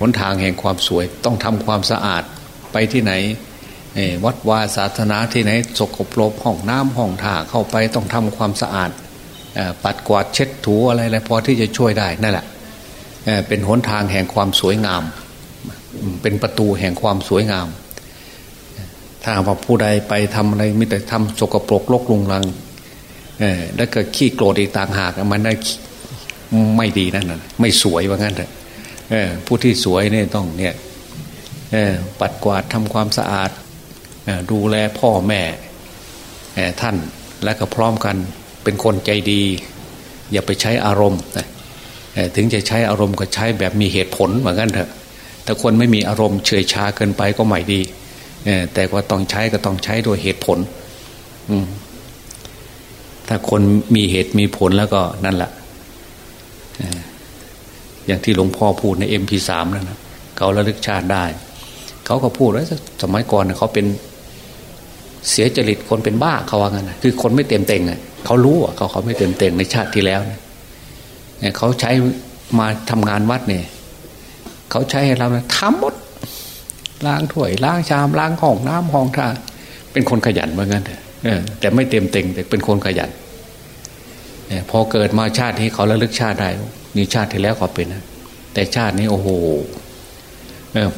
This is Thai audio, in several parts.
หนทางแห่งความสวยต้องทำความสะอาดไปที่ไหนวัดวาศาสนาที่ไหนสกปรกห้องน้ำห้องท่าเข้าไปต้องทำความสะอาดปัดกวาดเช็ดถูอะไรอะไรพอที่จะช่วยได้นั่นแหละเป็นหนทางแห่งความสวยงาม เป็นประตูแห่งความสวยงาม ถ้าว่าผู้ใดไปทำอะไรมิแต่ทำสกปรกลกลุงลังแล้วก็ขี้โกรธอีกต่างหากมันได้ไม่ดีนั่นน่ะไม่สวยว่างั้นเถอะ ผู้ที่สวยเนี่ยต้องเนี่ยปัดกวาดทำความสะอาดดูแลพ่อแม่ท่านและก็พร้อมกันเป็นคนใจดี อย่าไปใช้อารมณ์ถึงจะใช้อารมณ์ก็ใช้แบบมีเหตุผลเหมือนกันเถอะแต่คนไม่มีอารมณ์เฉยชาเกินไปก็ไม่ดีแต่ว่าต้องใช้ก็ต้องใช้โดยเหตุผลถ้าคนมีเหตุมีผลแล้วก็นั่นแหละ อย่างที่หลวงพ่อพูดในเอ็มพีสามนั่นนะเขาระลึกชาติได้ เขาก็พูดว่าสมัยก่อนเขาเป็นเสียจริตคนเป็นบ้าเขาว่างั้นคือคนไม่เต็มเต็งเขารู้อะเขาเขาไม่เต็มเต็งในชาติที่แล้วเนี่ยเขาใช้มาทำงานวัดเนี่ยเขาใช้ให้เราทำหมดล้างถ้วยล้างชามล้างห้องน้ำห้องท่าเป็นคนขยันเหมือนกันแต่ไม่เต็มเต็งแต่เป็นคนขยันพอเกิดมาชาตินี้เขาระลึกชาติได้นี่ชาติที่แล้วเขาเป็นนะแต่ชาตินี้โอ้โห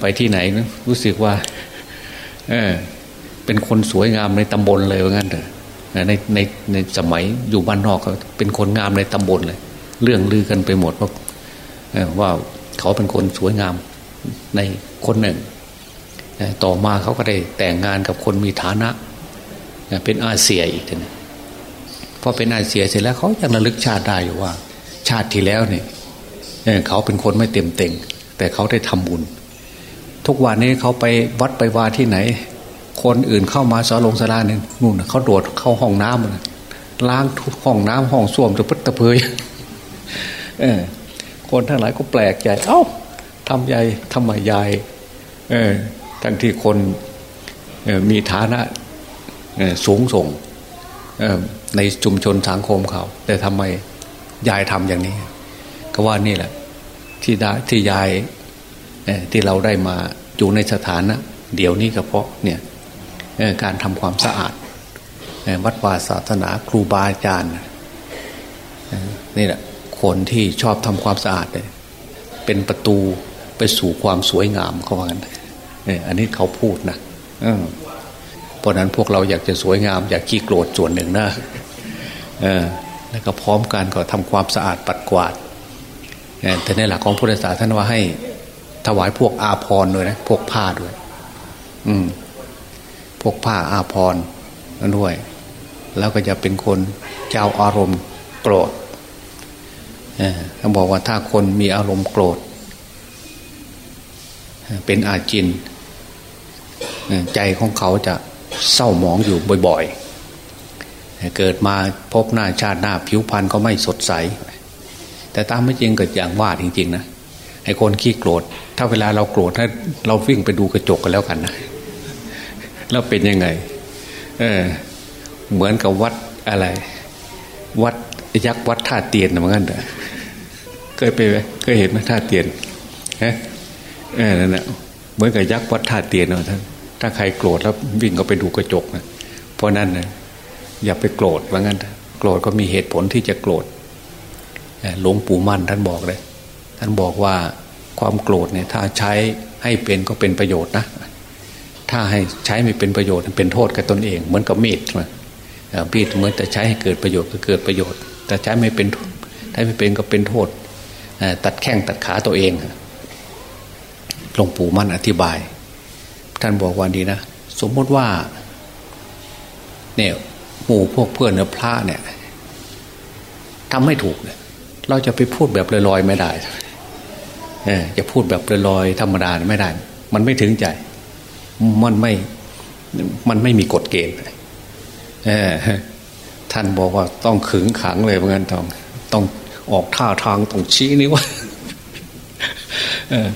ไปที่ไหนรู้สึกว่า เออ เป็นคนสวยงามในตำบลเลยว่างั้นเถอะในในในสมัยอยู่บ้านนอกเขาเป็นคนงามในตำบลเลย เรื่องลือกันไปหมดว่าว่าเขาเป็นคนสวยงามในคนหนึ่ง ต่อมาเขาก็ได้แต่งงานกับคนมีฐานะ เป็นอาเซียอีกทีนึงพอเป็นอาเซียเสร็จแล้วเขายังระลึกชาติได้อยู่ว่า ชาติที่แล้วเนี่ยเขาเป็นคนไม่เต็มเต็ง แต่เขาได้ทำบุญ ทุกวันนี้เขาไปวัดไปวาที่ไหน คนอื่นเข้ามาสอลงสลาเนี่ยนู่นเขาโดดเข้าห้องน้ำล้างทุกห้องน้ำห้องส้วมจะพุทธเพยเออคนทั้งหลายก็แปลกใจ เอ้าทำใหญ่ทำไมใหญ่เออทั้งที่คนมีฐานะสูงส่งในชุมชนสังคมเขา แต่ทำไม ยายทำอย่างนี้ ก็ว่านี่แหละ ที่ได้ที่ยายที่เราได้มาอยู่ในสถานะเดี๋ยวนี้ก็เพราะเนี่ยการทำความสะอาดวัดวาศาสนาครูบาอาจารย์นี่แหละคนที่ชอบทำความสะอาดเป็นประตูไปสู่ความสวยงามเขาว่ากันอันนี้เขาพูดนะเพราะนั้นพวกเราอยากจะสวยงาม อยากขี้โกรธส่วนหนึ่งนะ แล้วก็พร้อมกันก็ทำความสะอาดปัดกวาดแต่ในหลักของพุทธศาสนาท่านว่าให้ถวายพวกอาพรด้วยนะพวกผ้าด้วย อืม พวกผ้าอาพรนั่นด้วย แล้วก็จะเป็นคนเจ้าอารมณ์โกรธเขาบอกว่าถ้าคนมีอารมณ์โกรธ เป็นอาจิน ใจของเขาจะเศร้าหมองอยู่บ่อยๆ เกิดมาพบหน้าชาติหน้าผิวพรรณก็ไม่สดใส แต่ตามไม่จริงเกิดอย่างว่าจริง ๆ นะไอ้คนขี้โกรธ ถ้าเวลาเราโกรธถ้าเราวิ่งไปดูกระจกกันแล้วกันนะแล้วเป็นยังไง เออ เหมือนกับวัดอะไร วัดยักษ์วัดท่าเตียนเหมือนกันเถอะเคยไปไหมเคยเห็นไหมท่าเตียนฮะเออนั่นแหละเหมือนกับยักษ์วัดท่าเตียนเนาะท่านถ้าใครโกรธแล้ววิ่งก็ไปดูกระจกนะเพราะนั้นนะ อย่าไปโกรธว่างั้น โกรธก็มีเหตุผลที่จะโกรธหลวงปู่มั่นท่านบอกเลย ท่านบอกว่าความโกรธเนี่ย ถ้าใช้ให้เป็นก็เป็นประโยชน์นะ ถ้าให้ใช้ไม่เป็นประโยชน์เป็นโทษกับตนเอง เหมือนกับมีดนะมีดเหมือนแต่ใช้ให้เกิดประโยชน์ก็เกิดประโยชน์ แต่ใช้ไม่เป็นใช้ไม่เป็นก็เป็นโทษตัดแข้งตัดขาตัวเองหลวงปู่มั่นอธิบาย ท่านบอกว่าดีนะ สมมติว่าเนี่ย หมู่พวกเพื่อนเนื้อพระเนี่ยทำไม่ถูกเนี่ยเราจะไปพูดแบบลอยๆไม่ได้เออจะพูดแบบลอยๆธรรมดาไม่ได้ มันไม่ถึงใจ มันไม่ มันไม่มีกฎเกณฑ์เออท่านบอกว่าต้องขึงขังเลยเพราะงั้นต้องต้องออกท่าทางต้องชี้นี่ว่าเออ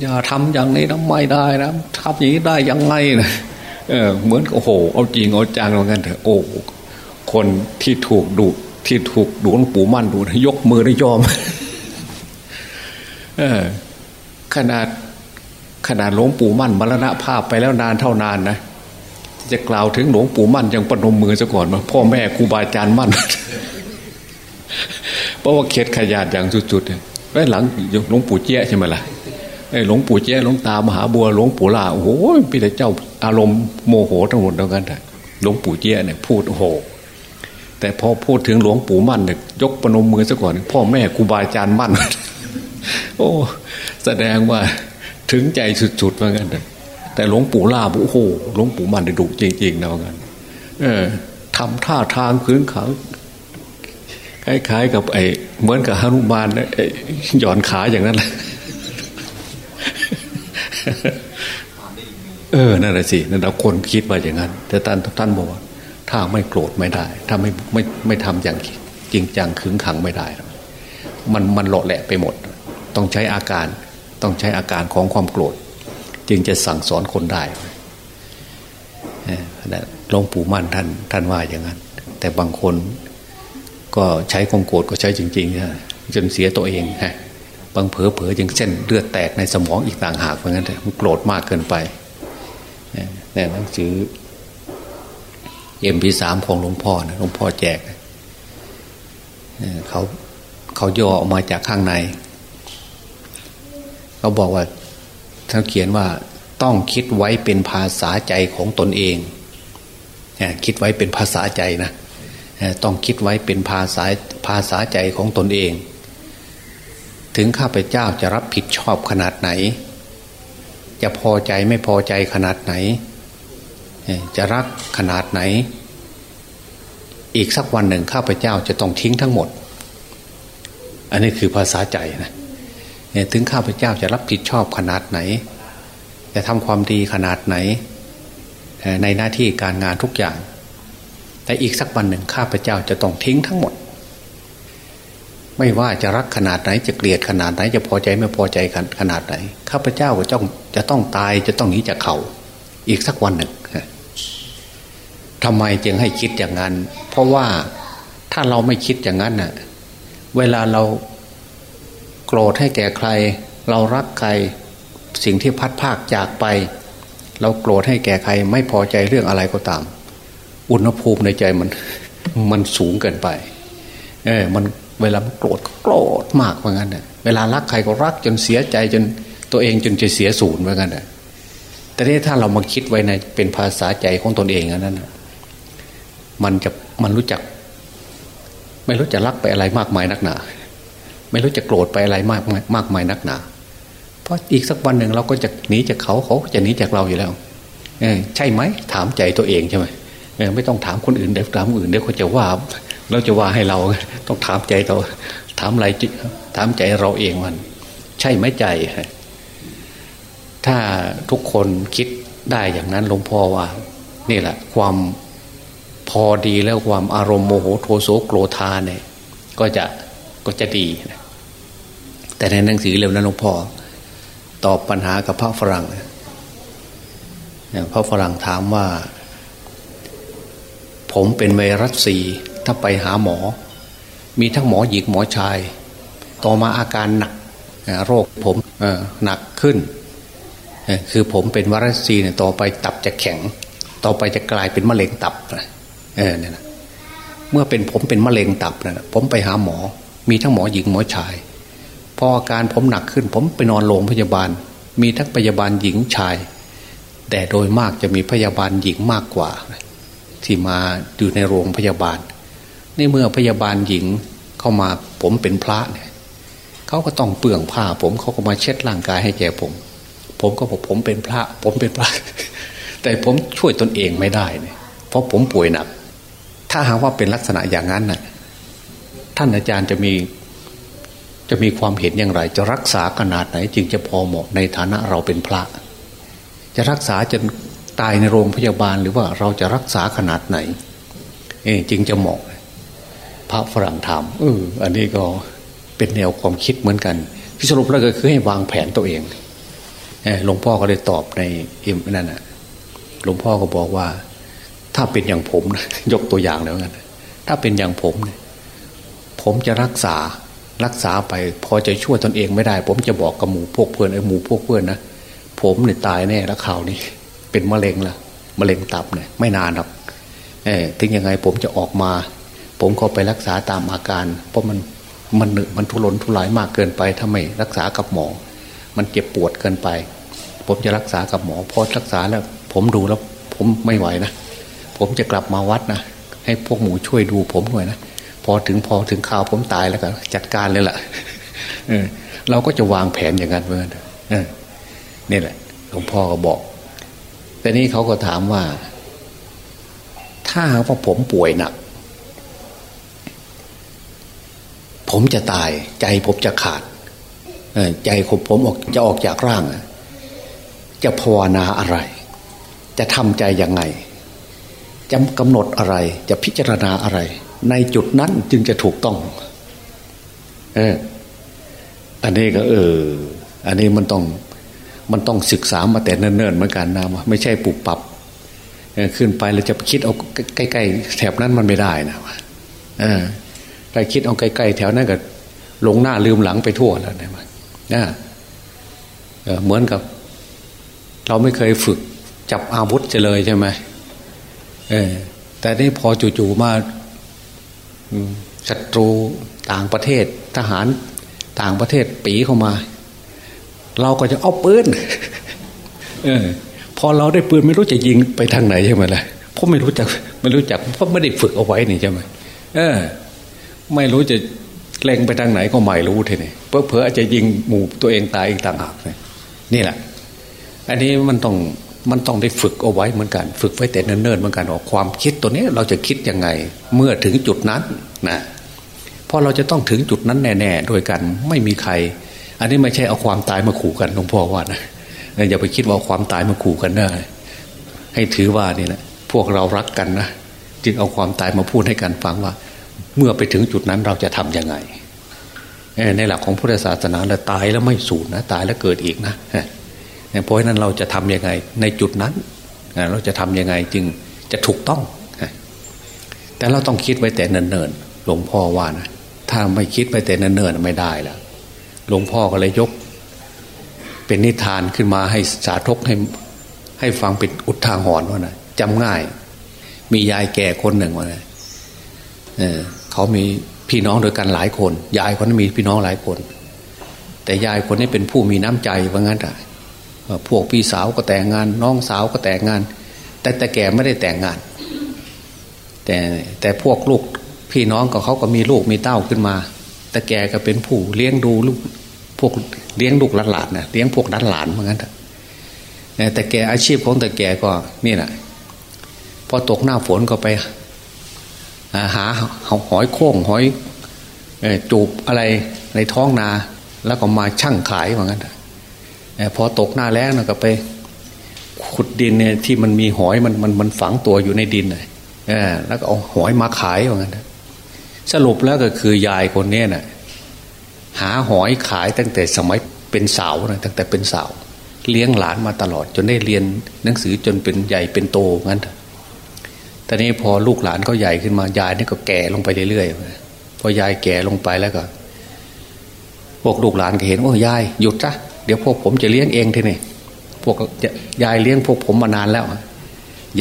อย่าทำอย่างนี้นะไม่ได้นะทำอย่างนี้ได้ยังไงนะ เออเหมือนโอ้โห เอาจริงเอาจังเหมือนกันเถอะโอ้คนที่ถูกดูที่ถูกดูหลวงปู่มั่นดูยกมือได้ยอมเออขนาดขนาดหลวงปู่มั่นมรณภาพไปแล้วนานเท่านานนะจะกล่าวถึงหลวงปู่มั่นยังปนมมือซะก่อนมาพ่อแม่ครูบาอาจารย์มั่นเพราะว่าเข็ดขยาดอย่างสุดๆไอ้หลังหลวงปู่เจ้ใช่ไหมล่ะ หลวงปู่เจ้หลวงตามหาบัวหลวงปู่ลาโอ้โหพี่แต่เจ้าอารมณ์โมโหทั้งหมดแล้วกันหลวงปู่เจ้เนี่ยพูดโอ้โหแต่พอพูดถึงหลวงปู่มั่นเนี่ยยกปนมมือซะก่อน พ่อแม่ครูบาอาจารย์มั่น โอ้ แสดงว่าถึงใจสุดๆเหมือนกันแต่หลวงปู่ล่าโอ้โหหลวงปู่มั่นได้ดุจริงๆนะเหมือนกันเออทำท่าทางพื้นขาคล้ายๆกับไอ้เหมือนกับฮนุมานหย่อนขาอย่างนั้นแหละ เออ นั่นแหละสินั่นเราคนคิดว่าอย่างนั้น แต่ท่านท่านบอกว่า ถ้าไม่โกรธไม่ได้ ถ้าไม่ไม่ไม่ทำอย่างจริงจังขึงขังไม่ได้ มันมันหล่อแหละไปหมด ต้องใช้อาการ ต้องใช้อาการของความโกรธ จึงจะสั่งสอนคนได้หลวงปู่มั่นท่านท่านว่าอย่างนั้น แต่บางคนก็ใช้ความโกรธก็ใช้จริงๆนะจนเสียตัวเองฮะ บางเผลอเผลอยังเส้นเลือดแตกในสมองอีกต่างหากเพราะงั้นมันโกรธมากเกินไปเนี่ยหนังสือเอ็มพีสามของหลวงพ่อนะหลวงพ่อแจกเขาเขาย่อออกมาจากข้างใน เขาบอกว่าเขาเขียนว่าต้องคิดไว้เป็นภาษาใจของตนเองคิดไว้เป็นภาษาใจนะต้องคิดไว้เป็นภาษาภาษาใจของตนเอง ถึงข้าพเจ้าจะรับผิดชอบขนาดไหน จะพอใจไม่พอใจขนาดไหน จะรักขนาดไหน อีกสักวันหนึ่งข้าพเจ้าจะต้องทิ้งทั้งหมด อันนี้คือภาษาใจนะถึงข้าพเจ้าจะรับผิดชอบขนาดไหน จะทำความดีขนาดไหน ในหน้าที่การงานทุกอย่าง แต่อีกสักวันหนึ่งข้าพเจ้าจะต้องทิ้งทั้งหมด ไม่ว่าจะรักขนาดไหนจะเกลียดขนาดไหน จะพอใจไม่พอใจขนาดไหนข้าพเจ้าก็จ้องจะต้องตายจะต้องหนีจากเขา อีกสักวันหนึ่งทำไมจึงให้คิดอย่างนั้น เพราะว่าถ้าเราไม่คิดอย่างนั้นน่ะ เวลาเราโกรธให้แก่ใคร เรารักใครสิ่งที่พัดภาคจากไป เราโกรธให้แก่ใคร ไม่พอใจเรื่องอะไรก็ตาม อุณหภูมิในใจมัน มันสูงเกินไป เออมัน เวลาโกรธก็โกรธมากเหมือนกันเนี่ยเวลารักใครก็รักจนเสียใจจนตัวเองจนจะเสียศูนย์เหมือนกันเนี่ยแต่นี่ถ้าเรามาคิดไว้ในเป็นภาษาใจของตนเองนั้นมันจะมันรู้จัก ไม่รู้จะรักไปอะไรมากมายนักหนา ไม่รู้จะโกรธไปอะไรมากมากมายนักหนา เพราะอีกสักวันหนึ่งเราก็จะหนีจากเขาเขาจะหนีจากเราอยู่แล้วเอใช่ไหมถามใจตัวเองใช่ไหมไม่ต้องถามคนอื่นเดี๋ยวถามคนอื่นเดี๋ยวเขาจะว่า เราจะว่าให้เราต้องถามใจเราถามอะไรถามใจเราเองมัน ใช่ไหมใจถ้าทุกคนคิดได้อย่างนั้นหลวงพ่อว่า นี่แหละ ความพอดีแล้วความอารมณ์โมโหโทโสโกรธาเนี่ย ก็จะก็จะดีนะแต่ในหนังสือเล่มนั้นหลวงพ่อตอบปัญหากับพระฝรั่งพระฝรั่งถามว่า ผมเป็นไวรัสซี ถ้าไปหาหมอ มีทั้งหมอหญิงหมอชาย ต่อมาอาการหนักโรคผมหนักขึ้น คือผมเป็นไวรัสซีเนี่ยต่อไปตับจะแข็ง ต่อไปจะกลายเป็นมะเร็งตับเออเนี่ยนะเมื่อเป็นผมเป็นมะเร็งตับนะผมไปหาหมอ มีทั้งหมอหญิงหมอชาย พออาการผมหนักขึ้น ผมไปนอนโรงพยาบาล มีทั้งพยาบาลหญิงชาย แต่โดยมากจะมีพยาบาลหญิงมากกว่า ที่มาอยู่ในโรงพยาบาล นี่เมื่อพยาบาลหญิงเข้ามาผมเป็นพระเนี่ยเขาก็ต้องเปลืองผ้า ผมเขาก็มาเช็ดร่างกายให้แก่ผม ผมก็บอกผมเป็นพระ ผมเป็นพระ แต่ผมช่วยตนเองไม่ได้เนี่ยเพราะผมป่วยหนัก ถ้าหากว่าเป็นลักษณะอย่างนั้นน่ะท่านอาจารย์จะมีจะมีความเห็นอย่างไร จะรักษาขนาดไหน จึงจะพอเหมาะในฐานะเราเป็นพระ จะรักษาจนตายในโรงพยาบาลหรือว่าเราจะรักษาขนาดไหน เอจึงจะเหมาะ พระฝรั่งถามเอออันนี้ก็เป็นแนวความคิดเหมือนกัน ที่สรุปแล้วก็คือให้วางแผนตัวเองหลวงพ่อก็เลยตอบในอิมนั่นนะหลวงพ่อก็บอกว่า ถ้าเป็นอย่างผมยกตัวอย่างแล้วกันถ้าเป็นอย่างผมเนี่ยผมจะรักษารักษาไป พอจะช่วยตนเองไม่ได้ ผมจะบอกกับหมู่พวกเพื่อนไอ้หมู่พวกเพื่อนนะผมเนี่ยตายแน่แล้วข่าวนี้ เป็นมะเร็งละมะเร็งตับเนี่ยไม่นานหรอกเออถึงยังไงผมจะออกมา ผมก็ไปรักษาตามอาการ เพราะมันมันหนึมันทุรนทุรายมากเกินไปถ้าไม่รักษากับหมอ มันเจ็บปวดเกินไป ผมจะรักษากับหมอพอรักษาแล้ว ผมดูแล้ว ผมไม่ไหวนะผมจะกลับมาวัดนะให้พวกหมูช่วยดูผมหน่อยนะพอถึงพอถึงข่าวผมตายแล้วก็จัดการเลยล่ะเออ เราก็จะวางแผนอย่างนั้นเพื่อนเออนี่แหละหลวงพ่อก็บอก แต่นี้เขาก็ถามว่า ถ้าหากว่าผมป่วยหนัก ผมจะตาย ใจผมจะขาดใจของผมออกจะออกจากร่าง จะภาวนาอะไร จะทำใจยังไงจะกำหนดอะไร จะพิจารณาอะไร ในจุดนั้นจึงจะถูกต้อง เอออันนี้ก็ เออ อันนี้มันต้อง มันต้องศึกษามาแต่เนิ่นๆเหมือนกันนะว่าไม่ใช่ปรับปรับขึ้นไปแล้วจะคิดเอาใกล้ๆแถบนั้นมันไม่ได้นะเออ ถ้าคิดเอาใกล้ๆแถวนั้นก็หลงหน้าลืมหลังไปทั่วแล้วนะมันนะเออเหมือนกับ เราไม่เคยฝึกจับอาวุธจะเลยใช่ไหมเออแต่นี่พอจู่ๆมาศัตรูต่างประเทศ ทหารต่างประเทศปีเข้ามา เราก็จะเอาปืนเออ พอเราได้ปืนไม่รู้จะยิงไปทางไหนใช่ไหมล่ะเพราะไม่รู้จักไม่รู้จักเพราะไม่ได้ฝึกเอาไว้นี่ใช่ไหมเออ ไม่รู้จะเล็งไปทางไหนก็ไม่รู้ทีนี่เพอเพออาจจะยิงหมู่ตัวเองตายอีกต่างหากนี่แหละ อันนี้มันต้องมันต้องได้ฝึกเอาไว้เหมือนกัน ฝึกไว้แต่เนิ่นๆเหมือนกันว่าความคิดตัวนี้เราจะคิดยังไงเมื่อถึงจุดนั้นนะเพราะเราจะต้องถึงจุดนั้นแน่ๆโดยกันไม่มีใคร อันนี้ไม่ใช่เอาความตายมาขู่กันหลวงพ่อว่านะอย่าไปคิดว่าความตายมาขู่กันนะให้ถือว่านี่แหละพวกเรารักกันนะจึงเอาความตายมาพูดให้กันฟังว่า เมื่อไปถึงจุดนั้นเราจะทํำยังไงในหลักของพุทธศาสนาแล้วตายแล้วไม่สูญนะตายแล้วเกิดอีกนะเพราะฉะนั้นเราจะทํำยังไง ในจุดนั้น เราจะทํำยังไงจึงจะถูกต้อง แต่เราต้องคิดไว้แต่เนินๆหลวงพ่อว่านะถ้าไม่คิดไปแต่เนิ่นๆไม่ได้แล้วหลวงพ่อก็เลยยก เป็นนิทานขึ้นมาให้สาธกให้ให้ฟังเป็นอุทาหรณ์ว่านะจำง่าย มียายแก่คนหนึ่งว่านะ เขามีพี่น้องโดยกันหลายคน ยายคนนั้นมีพี่น้องหลายคน แต่ยายคนนี้เป็นผู้มีน้ำใจว่างั้นอะพวกพี่สาวก็แต่งงาน น้องสาวก็แต่งงาน แต่แต่แกไม่ได้แต่งงาน แต่แต่พวกลูกพี่น้องก็เขาก็มีลูกมีเต้าขึ้นมา แต่แกก็เป็นผู้เลี้ยงดูลูกพวกเลี้ยงลูกหลานนะเลี้ยงพวกหลานเหมือนกันแต่แกอาชีพของแต่แกก็นี่แหละพอตกหน้าฝนก็ไป หาหอยโค้งหอยจูบอะไรในท้องนา แล้วก็มาชั่งขายเหมือนกันพอตกหน้าแล้งก็ไป ขุดดินเนี่ยที่มันมีหอยมันมันมันฝังตัวอยู่ในดินเลยแล้วก็เอาหอยมาขายเหมือนกันสรุปแล้วก็คือยายคนนี้นะ่ะหาหอยขายตั้งแต่สมัยเป็นสาวนะตั้งแต่เป็นสาว เลี้ยงหลานมาตลอด จนได้เรียนหนังสือจนเป็นใหญ่เป็นโตงั้น ตอนนี้พอลูกหลานเขาใหญ่ขึ้นมายายนี่ก็แก่ลงไปเรื่อยๆพอยายแก่ลงไปแล้วก็ พวกลูกหลานก็เห็นโอ้ยายหยุดซะเดี๋ยวพวกผมจะเลี้ยงเองทีนี่พวกยายเลี้ยงพวกผมมานานแล้ว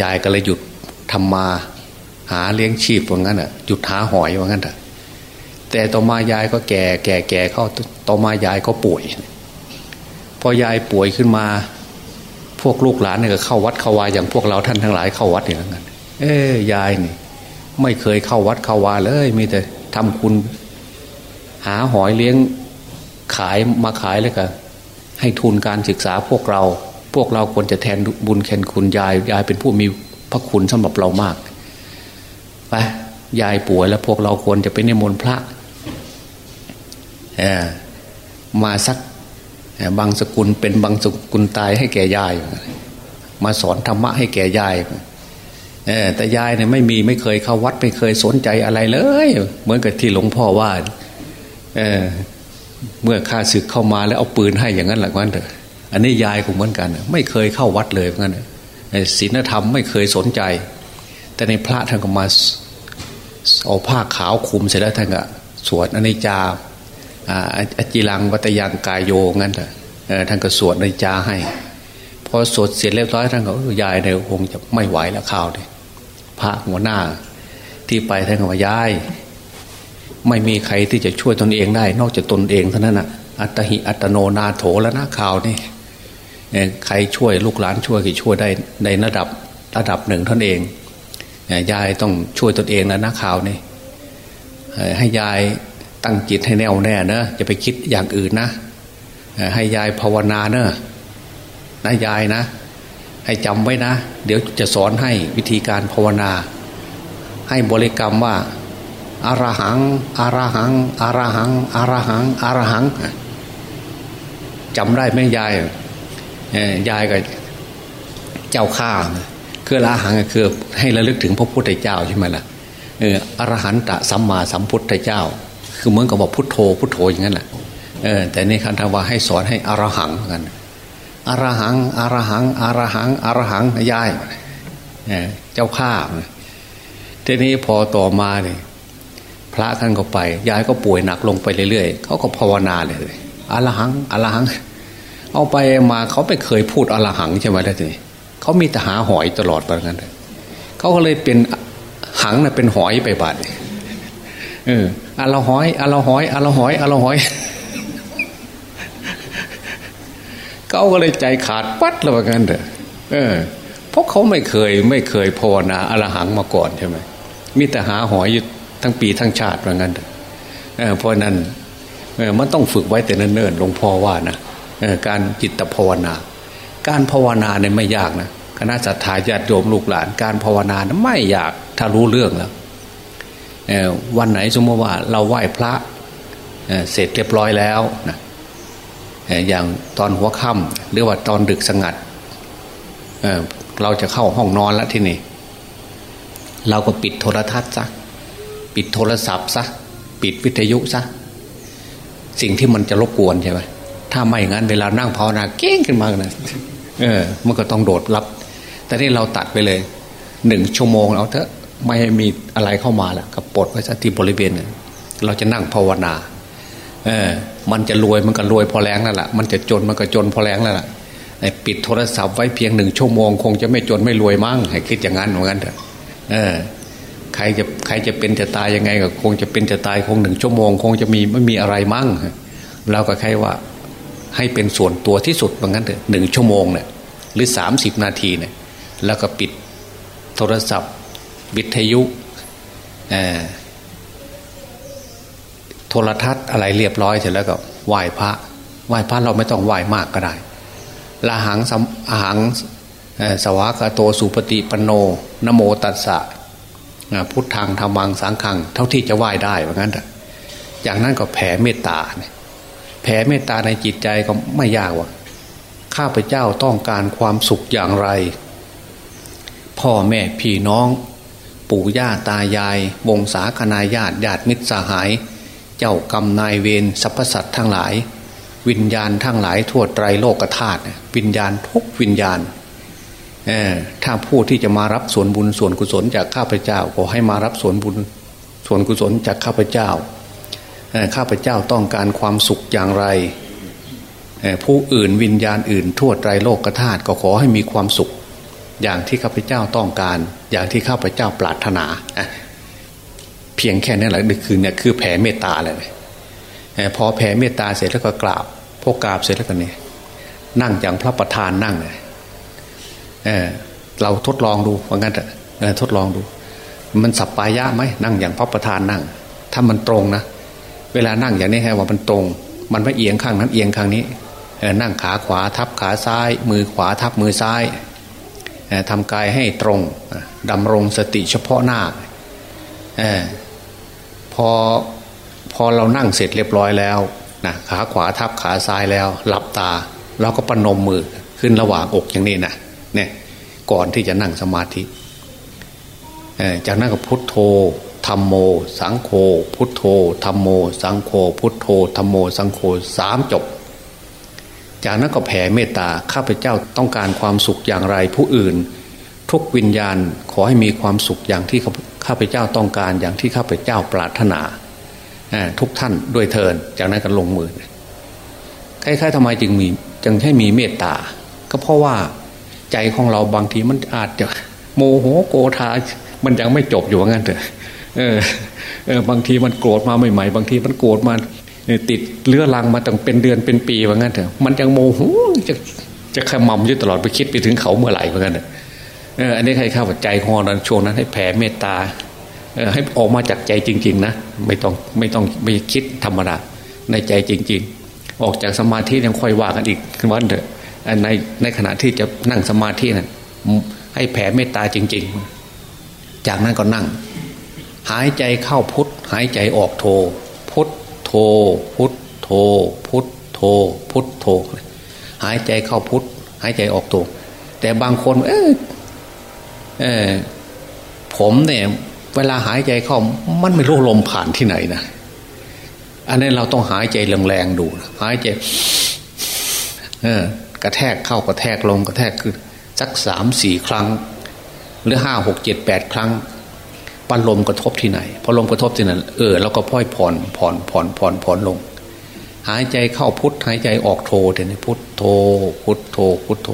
ยายก็เลยหยุดทำมาหาเลี้ยงชีพว่างั้นอะหยุดหาหอยว่างั้นอะแต่ต่อมายายก็แก่แก่แก่เข้าต่อมายายก็ป่วย พอยายป่วยขึ้นมา พวกลูกหลานเนี่ยก็เข้าวัดเข้าวาอย่างพวกเราท่านทั้งหลายเข้าวัดอย่างนั้น เอ้ยายนี่ ไม่เคยเข้าวัดเข้าวาเลย มีแต่ทำคุณ หาหอยเลี้ยงขายมาขายเลยกันให้ทุนการศึกษาพวกเรา พวกเราควรจะแทนบุญแทนคุณยายยายเป็นผู้มีพระคุณสำหรับเรามากไปยายป่วยแล้วพวกเราควรจะไปนิมนต์พระมาสักบางสกุลเป็นบางสกุลตายให้แก่ยาย มาสอนธรรมะให้แก่ยาย แต่ยายเนี่ยไม่มีไม่เคยเข้าวัดไม่เคยสนใจอะไรเลย เหมือนกับที่หลวงพ่อว่าเเมื่อข้าศึกเข้ามาแล้วเอาปืนให้อย่างนั้นแหละงั้นเถอะอันนี้ยายก็เหมือนกัน ไม่เคยเข้าวัดเลยเหมือนกันศีลธรรมไม่เคยสนใจ แต่ในพระท่านก็มาเอาผ้าขาวคลุมเสร็จแล้วท่านก็สวดอนิจจาอจิลังวัตยังกายโยงั้นแหละท่านก็สวดในจาให้พอสวดเสร็จเรียบร้อยท่านก็ยายเนี่ยคงจะไม่ไหวแล้วข่าวเลย พระหัวหน้า ที่ไปท่านก็ว่ายาย ไม่มีใครที่จะช่วยตนเองได้ นอกจากตนเองเท่านั้นอะ อัตหิอัตโนนาโถแล้วนะข่าวนี่ใครช่วยลูกหลานช่วยกี่ช่วยได้ในระดับระดับหนึ่งท่านเองยายต้องช่วยตนเองแล้วนะข่าวนี่ให้ยายตั้งจิตให้แน่วแน่นะจะไปคิดอย่างอื่นนะให้ยายภาวนาเนอะนะยายนะ ให้จำไว้นะ เดี๋ยวจะสอนให้วิธีการภาวนา ให้บริกรรมว่าอารหังอารหังอารหังอารหังอารหังจำได้ไหมยายยายกับเจ้าข้าคือละหังคือให้ระลึกถึงพระพุทธเจ้าใช่ไหมล่ะเอออรหันตะสัมมาสัมพุทธเจ้า คือเหมือนกับว่าพุทโธพุทโธอย่างนั้นแหละเออแต่นี่คันธว่าให้สอนให้อรหังกัน อรหังอรหังอรหังอรหังยายเจ้าข้าทีนี้พอต่อมาเนี่ยพระท่านก็ไป ยายก็ป่วยหนักลงไปเรื่อยๆเขาก็ภาวนาเลยอรหังอรหัง เอาไปมาเขาไม่เคยพูดอรหังใช่ไหมล่ะทีเขามีแต่หาหอยตลอดแบบนั้นเขาก็เลยเป็นหังน่ะเป็นหอยไปบาดเอออลหอยอลหอยอลหอยอลหอย เขาก็เลยใจขาดปัดแล้วกันเถอะเออเพราะเขาไม่เคยไม่เคยภาวนาอรหังมาก่อนใช่ไหมมีแต่หาหอยอยู่ทั้งปีทั้งชาติเหมือนกันเถออเพราะนั้นเอมันต้องฝึกไว้แต่เนิ่นๆหลวงพ่อว่านะการจิตภาวนา การภาวนาเนี่ยไม่ยากนะคณะสัตยาญาติโยมลูกหลาน การภาวนานไม่ยากถ้ารู้เรื่องแล้ววันไหนสมมติว่าเราไหว้พระเสร็จเรียบร้อยแล้วนะ อย่างตอนหัวค่ำหรือว่าตอนดึกสงัดเเราจะเข้าห้องนอนแล้วที่นี่ เราก็ปิดโทรทัศน์ซะปิดโทรศัพท์ซะปิดวิทยุซะสิ่งที่มันจะรบกวนใช่ไหมถ้าไม่งั้นเวลานั่งภาวนาเก้งขึ้นมานะเออ มันก็ต้องโดดรับ แต่นี่เราตัดไปเลยหนึ่งชั่วโมงเอาเถอะไม่ให้มีอะไรเข้ามาแล้วก็ปลดไว้ที่บริเวณเราจะนั่งภาวนา เออ มันจะรวยมันก็รวยพอแรงนั่นแหละมันจะจนมันก็จนพอแรงนั่นแหละไอ้ปิดโทรศัพท์ไว้เพียงหนึ่งชั่วโมง คงจะไม่จนไม่รวยมั้งให้คิดอย่างนั้นเหมือนกันเถอะเออใครจะใครจะเป็นจะตายยังไงก็คงจะเป็นจะตายคงหนึ่งชั่วโมง คงจะมีไม่มีอะไรมั้งเราก็แค่ว่าให้เป็นส่วนตัวที่สุดเหมือนกันเถอะหนึ่งชั่วโมงเนี่ยหรือสามสิบนาทีเนี่ยแล้วก็ปิดโทรศัพท์ วิทยุ โทรทัศน์อะไรเรียบร้อยเสร็จแล้วก็ไหว้พระไหว้พระเราไม่ต้องไหว้มากก็ได้ละหังสัมหังสวากาโตสุปฏิปโนนโมตัสสะพุทธังธรรมังสังขัง เท่าที่จะไหว้ได้เหมือนกันอย่างนั้นก็แผ่เมตตาแผ่เมตตาในจิตใจก็ไม่ยากว่ะข้าพเจ้าต้องการความสุขอย่างไร พ่อแม่พี่น้อง ปู่ย่าตายาย วงศาคณาญาติญาติมิตรสหาย จ้ากรรมนายเวรสรรพสัตว์ทั้งหลาย วิญญาณทั้งหลายทั่วไตรโลกธาตุวิญญาณทุกวิญญาณถ้าผู้ที่จะมารับส่วนบุญส่วนกุศลจากข้าพเจ้าขอให้มารับส่วนบุญส่วนกุศลจากข้าพเจ้าข้าพเจ้าต้องการความสุขอย่างไร ผู้อื่นวิญญาณอื่นทั่วไตรโลกธาตุก็ขอให้มีความสุข อย่างที่ข้าพเจ้าต้องการ อย่างที่ข้าพเจ้าปรารถนา เพียงแค่นั้นแหละคือเนี่ยคือแผ่เมตตาเลยพอแผ่เมตตาเสร็จแล้วก็กราบพอกราบเสร็จแล้วก็เนี่ยนั่งอย่างพระประธานนั่งเลยเเราทดลองดูว่างั้นทดลองดู มันสับปายะไหมนั่งอย่างพระประธานนั่ง ถ้ามันตรงนะเวลานั่งอย่างนี้ให้ว่ามันตรง มันไม่เอียงข้างนั้นเอียงข้างนี้นั่งขาขวาทับขาซ้าย มือขวาทับมือซ้ายทำกายให้ตรงดำรงสติเฉพาะหน้าอ พอพอเรานั่งเสร็จเรียบร้อยแล้วนะขาขวาทับขาซ้ายแล้วหลับตาเราก็ปนมมือขึ้นระหว่างอกอย่างนี้นะเนี่ยก่อนที่จะนั่งสมาธิจากนั้นก็พุทโธธรรมโม สังโฆพุทโธธรรมโม สังโฆพุทโธธรรมโม สังโฆสามจบ จากนั้นก็แผ่เมตตาข้าพเจ้าต้องการความสุขอย่างไรผู้อื่น ทุกวิญญาณขอให้มีความสุขอย่างที่ ข้าพเจ้าต้องการอย่างที่ข้าพเจ้าปรารถนาทุกท่านด้วยเทินจากนั้นก็ลงมือคล้ายๆทำไมจึงมีจึงให้มีเมตตา ก็เพราะว่าใจของเราบางทีมันอาจจะโมโหโกธา มันยังไม่จบอยู่ว่างั้นเถอะเออเออบางทีมันโกรธมาใหม่ๆ บางทีมันโกรธมาติดเลื้อรังมาตั้งเป็นเดือนเป็นปีว่างั้นเถอะมันยังโมโหจะจะขมำอยู่ตลอดไปคิดไปถึงเขาเมื่อไหร่ว่างั้นเถอะ เอออันนี้ใครเข้าใจของเราช่วงนั้น ให้แผ่เมตตาเออให้ออกมาจากใจจริง ๆ นะไม่ต้องไม่ต้องไม่คิดธรรมดาในใจจริง ๆ ออกจากสมาธิยังค่อยว่ากันอีกวันเถอะในในขณะที่จะนั่งสมาธินะ่ะให้แผ่เมตตาจริง ๆ จากนั้นก็นั่ง หายใจเข้าพุทหายใจออกโท พุทโท พุทโท พุทโท พุทโท หายใจเข้าพุทหายใจออกโทแต่บางคน เออ เออผมเนี่ยเวลาหายใจเข้ามันไม่รู้ลมผ่านที่ไหนนะอันนี้เราต้องหายใจแรงๆดูหายใจ เออกระแทกเข้ากระแทกลงกระแทกคือสักสามสี่ครั้ง หรือห้าหกเจ็ดแปดครั้งปันลมกระทบที่ไหนพอลมกระทบที่นั่นเออเราก็พ่อยผ่อนผ่อนผ่อนผ่อนผ่อนลง หายใจเข้าพุทหายใจออกโทเดี๋ยวนี้พุทโทพุทโทพุทโท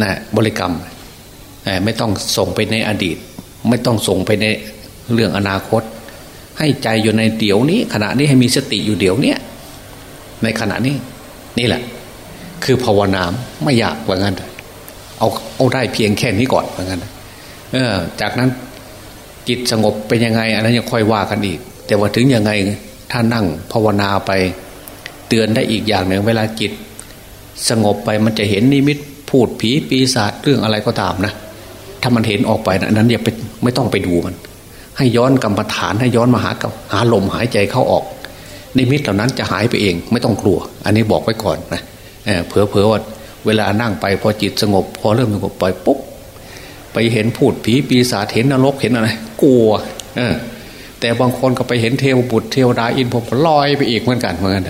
นะบริกรรม ไม่ต้องส่งไปในอดีต ไม่ต้องส่งไปในเรื่องอนาคต ให้ใจอยู่ในเดี๋ยวนี้ ขณะนี้ให้มีสติอยู่เดี๋ยวนี้ในขณะนี้ นี่แหละ คือภาวนาไม่ยากว่างั้นเอาเอาได้เพียงแค่นี้ก่อนว่างั้นเออ จากนั้นจิตสงบเป็นยังไง อันนั้นยังค่อยว่ากันอีก แต่ว่าถึงยังไงถ้านั่งภาวนาไป เตือนได้อีกอย่างหนึ่งเวลาจิต สงบไปมันจะเห็นนิมิตพูดผีปีศาจเรื่องอะไรก็ตามนะ ถ้ามันเห็นออกไปนะนั้นอย่าไปไม่ต้องไปดูมัน ให้ย้อนกรรมฐานให้ย้อนมาหากับหาลมหายใจเข้าออกนิมิตเหล่านั้นจะหายไปเอง ไม่ต้องกลัว อันนี้บอกไว้ก่อนนะเผลอเผลอว่าเวลานั่งไปพอจิตสงบ พอเริ่มสงบไปปุ๊บไปเห็นพูดผีปีศาจเห็นนรกเห็นอะไรกลัว เออ แต่บางคนก็ไปเห็นเทวบุตรเทวดาอินพรมลอยไปอีกเหมือนกันเหมือนกัน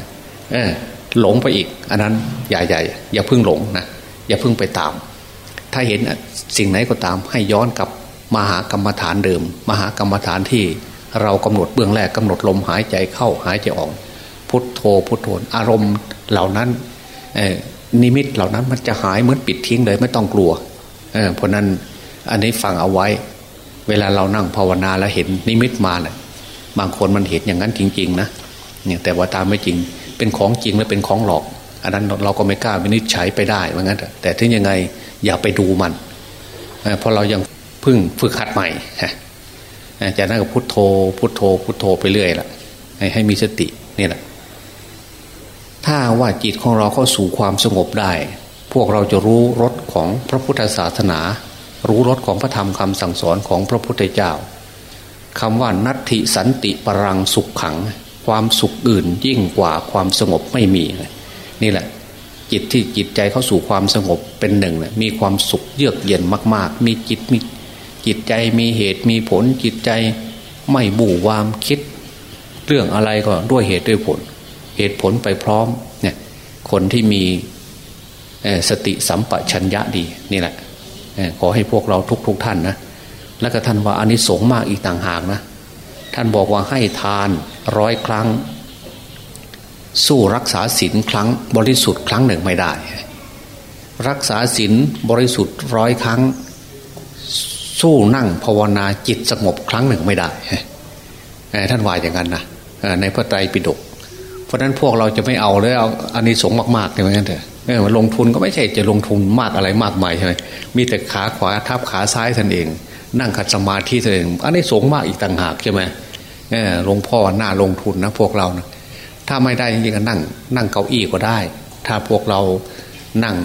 เออหลงไปอีก อันนั้นใหญ่ๆอย่าเพิ่งหลงนะอย่าเพิ่งไปตาม ถ้าเห็นสิ่งไหนก็ตาม ให้ย้อนกลับมาหากรรมฐานเดิมมาหากรรมฐานที่เรากำหนดเบื้องแรกกำหนดลมหายใจเข้าหายใจออก พุทโธพุทโธอารมณ์เหล่านั้นนิมิตเหล่านั้นมันจะหายเหมือนปิดทิ้งเลยไม่ต้องกลัวเเพราะนั้นอันนี้ฟังเอาไว้ เวลาเรานั่งภาวนาแล้วเห็นนิมิตมาเลยบางคนมันเห็นอย่างนั้นจริง ๆ นะเนี่ยแต่ว่าตามไม่จริงเป็นของจริงและเป็นของหลอก อันนั้นเราก็ไม่กล้าวินิจฉัยไปได้เหมือนกันแต่ถึงยังไง อย่าไปดูมันเพราะเรายังพึ่งฝึกขัดใหม่ฮะจากนั้นก็พุโทโธ พุโทโธ พุโทโธไปเรื่อยละให้ให้มีสตินี่แหละถ้าว่าจิตของเราเข้าสู่ความสงบได้ พวกเราจะรู้รสของพระพุทธศาสนา รู้รสของพระธรรมคำสั่งสอนของพระพุทธเจ้าคำว่านัตถิสันติปรังสุขขัง ความสุขอื่นยิ่งกว่าความสงบไม่มี นี่แหละ จิตที่จิตใจเข้าสู่ความสงบเป็นหนึ่งเยมีความสุขเยือกเย็นมาก ๆ มีจิตมีจิตใจมีเหตุมีผลจิตใจไม่บู่วามคิด เรื่องอะไรก็ด้วยเหตุด้วยผล เหตุผลไปพร้อมเนี่ยคนที่มีสติสัมปชัญญะดีนี่แหละขอให้พวกเราทุกๆทท่านนะแล้วก็ท่านว่าอันนี้สงมากอีกต่างหากนะ ท่านบอกว่าให้ทานร้อยครั้ง สู้รักษาศีลครั้งบริสุทธิ์ครั้งหนึ่งไม่ได้ รักษาศีลบริสุทธิ์ร้อยครั้ง สู้นั่งภาวนาจิตสงบครั้งหนึ่งไม่ได้ท่านว่าอย่างนั้นนะในพระไตรปิฎกเพราะนั้นพวกเราจะไม่เอาเลยเอาอันนี้สงมากๆใช่ไหมกันเถอะลงทุนก็ไม่ใช่จะลงทุนมากอะไรมากมายใช่ไหมมีแต่ขาขวาทับขาซ้ายท่านเอง นั่งขัดสมาธิท่านเองอันนี้สงมากอีกต่างหากใช่ไหมหลวงพ่อหน้าลงทุนนะพวกเรานะ ถ้าไม่ได้จริงๆก็นั่ง นั่งเก้าอี้ก็ได้ ถ้าพวกเรานั่ง